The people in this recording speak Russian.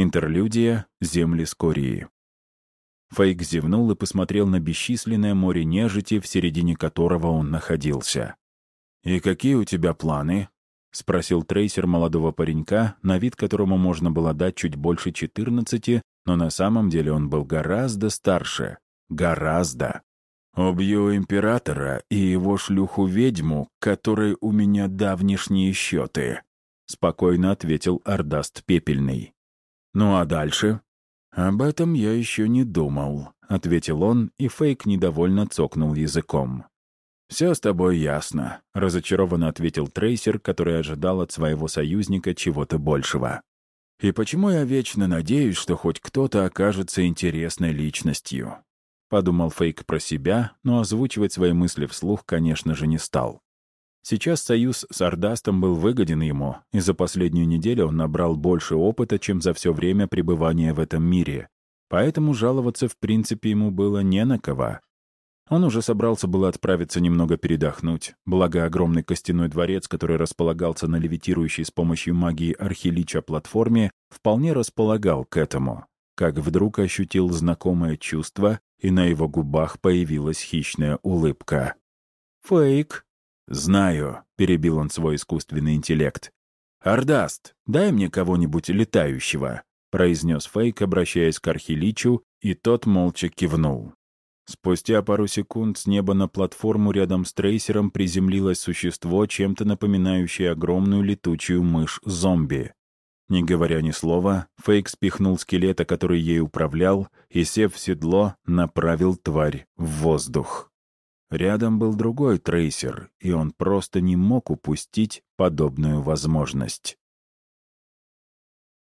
Интерлюдия «Земли Скории». Фейк зевнул и посмотрел на бесчисленное море нежити, в середине которого он находился. «И какие у тебя планы?» — спросил трейсер молодого паренька, на вид которому можно было дать чуть больше 14, но на самом деле он был гораздо старше. Гораздо. «Убью императора и его шлюху-ведьму, которой у меня давнишние счеты», — спокойно ответил Ордаст Пепельный. «Ну а дальше?» «Об этом я еще не думал», — ответил он, и Фейк недовольно цокнул языком. «Все с тобой ясно», — разочарованно ответил Трейсер, который ожидал от своего союзника чего-то большего. «И почему я вечно надеюсь, что хоть кто-то окажется интересной личностью?» Подумал Фейк про себя, но озвучивать свои мысли вслух, конечно же, не стал. Сейчас союз с Ардастом был выгоден ему, и за последнюю неделю он набрал больше опыта, чем за все время пребывания в этом мире. Поэтому жаловаться в принципе ему было не на кого. Он уже собрался было отправиться немного передохнуть, благо огромный костяной дворец, который располагался на левитирующей с помощью магии Архилича платформе, вполне располагал к этому, как вдруг ощутил знакомое чувство, и на его губах появилась хищная улыбка. «Фейк», «Знаю», — перебил он свой искусственный интеллект. «Ардаст, дай мне кого-нибудь летающего», — произнес Фейк, обращаясь к Архиличу, и тот молча кивнул. Спустя пару секунд с неба на платформу рядом с трейсером приземлилось существо, чем-то напоминающее огромную летучую мышь-зомби. Не говоря ни слова, Фейк спихнул скелета, который ей управлял, и, сев в седло, направил тварь в воздух. Рядом был другой трейсер, и он просто не мог упустить подобную возможность.